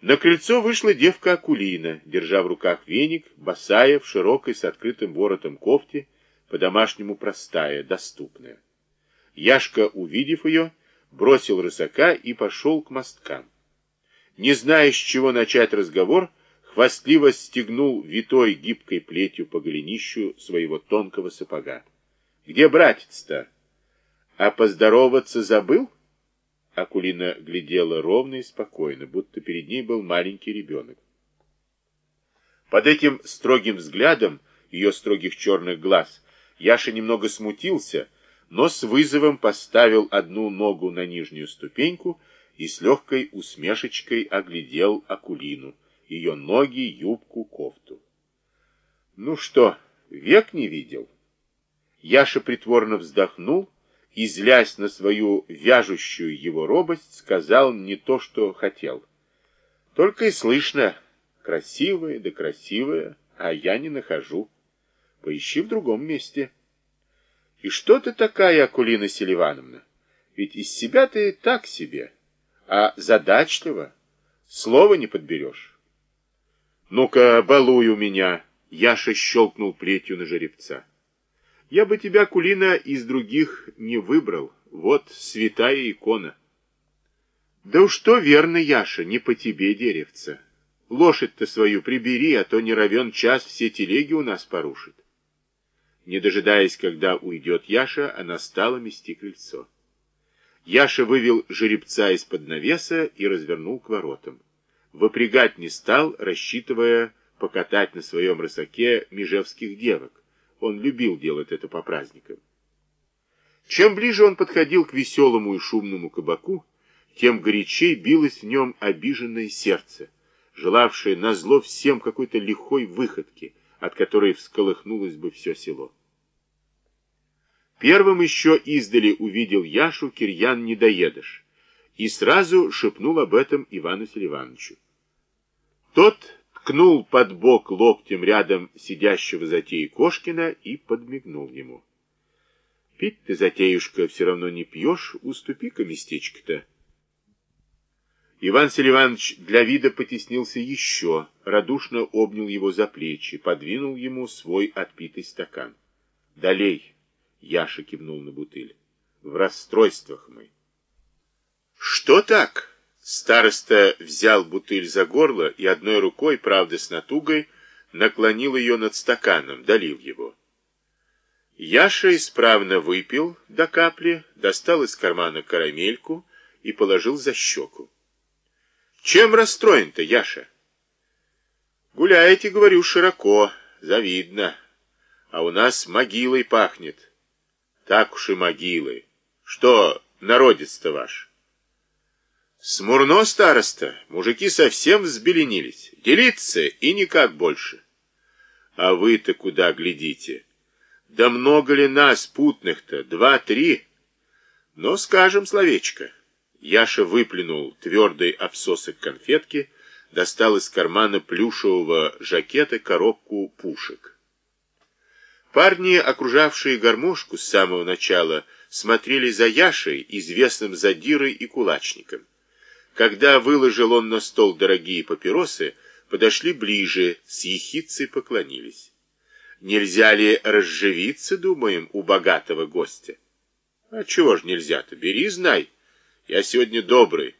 На крыльцо вышла девка Акулина, держа в руках веник, босая, в широкой с открытым воротом кофте, по-домашнему простая, доступная. Яшка, увидев ее, бросил рысака и пошел к мосткам. Не зная, с чего начать разговор, хвастливо стегнул витой гибкой плетью по голенищу своего тонкого сапога. «Где братец-то? А поздороваться забыл?» Акулина глядела ровно и спокойно, будто перед ней был маленький ребенок. Под этим строгим взглядом ее строгих черных глаз Яша немного смутился, но с вызовом поставил одну ногу на нижнюю ступеньку и с легкой усмешечкой оглядел Акулину, ее ноги, юбку, кофту. «Ну что, век не видел?» Яша притворно вздохнул и, злясь на свою вяжущую его робость, сказал не то, что хотел. Только и слышно, красивая да красивая, а я не нахожу. Поищи в другом месте. И что ты такая, Акулина Селивановна? Ведь из себя ты так себе, а задачливо, слова не подберешь. Ну-ка, балуй у меня, Яша щелкнул плетью на жеребца. Я бы тебя, Кулина, из других не выбрал. Вот святая икона. Да уж то верно, Яша, не по тебе, деревца. Лошадь-то свою прибери, а то не равен час все телеги у нас порушит. Не дожидаясь, когда уйдет Яша, она стала мести крыльцо. Яша вывел жеребца из-под навеса и развернул к воротам. Выпрягать не стал, рассчитывая покатать на своем рысаке межевских девок. Он любил делать это по праздникам. Чем ближе он подходил к веселому и шумному кабаку, тем горячей билось в нем обиженное сердце, желавшее назло всем какой-то лихой выходки, от которой всколыхнулось бы все село. Первым еще издали увидел Яшу Кирьян Недоедыш и сразу шепнул об этом Ивану Селивановичу. Тот ткнул под бок локтем рядом сидящего затеи Кошкина и подмигнул ему. Пить ты, затеюшка, все равно не пьешь, уступи-ка местечко-то. Иван Селиванович для вида потеснился еще, радушно обнял его за плечи, подвинул ему свой отпитый стакан. «Долей!» — Яша кивнул на бутыль. «В расстройствах мы». «Что так?» Староста взял бутыль за горло и одной рукой, правда с натугой, наклонил ее над стаканом, долил его. Яша исправно выпил до капли, достал из кармана карамельку и положил за щеку. Чем расстроен-то, Яша? Гуляете, говорю, широко, завидно. А у нас могилой пахнет. Так уж и могилой. Что, народец-то ваш? Смурно, староста, мужики совсем взбеленились. Делиться и никак больше. А вы-то куда глядите? Да много ли нас, путных-то? Два-три? Но скажем словечко. Яша выплюнул твердый обсосок конфетки, достал из кармана плюшевого жакета коробку пушек. Парни, окружавшие гармошку с самого начала, смотрели за Яшей, известным задирой и кулачником. Когда выложил он на стол дорогие папиросы, подошли ближе, с ехицей поклонились. Нельзя ли разживиться, думаем, у богатого гостя? А чего ж нельзя-то? Бери, знай. Я сегодня добрый.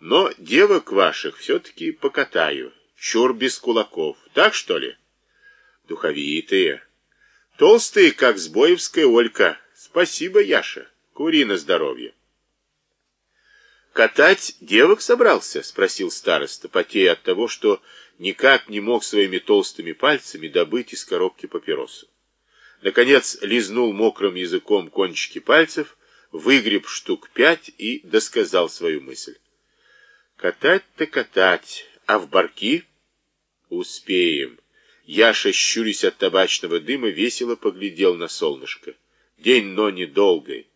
Но девок ваших все-таки покатаю. Чур без кулаков. Так, что ли? Духовитые. Толстые, как сбоевская Олька. Спасибо, Яша. Кури на здоровье. «Катать девок собрался?» — спросил староста, потея от того, что никак не мог своими толстыми пальцами добыть из коробки папиросу. Наконец лизнул мокрым языком кончики пальцев, выгреб штук пять и досказал свою мысль. «Катать-то катать, а в барки?» «Успеем». Яша, щурясь от табачного дыма, весело поглядел на солнышко. День, но недолгой.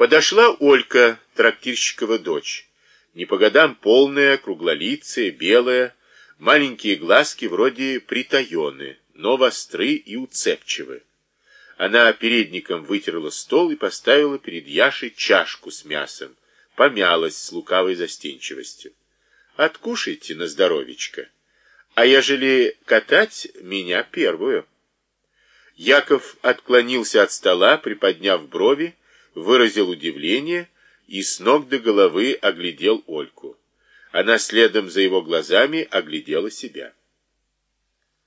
Подошла Олька, трактирщикова дочь. Не по годам полная, круглолицая, белая, маленькие глазки вроде притаены, но востры и уцепчивы. Она передником вытерла стол и поставила перед Яшей чашку с мясом, помялась с лукавой застенчивостью. Откушайте на здоровечко. А ежели катать, меня первую. Яков отклонился от стола, приподняв брови, выразил удивление и с ног до головы оглядел Ольку. Она следом за его глазами оглядела себя.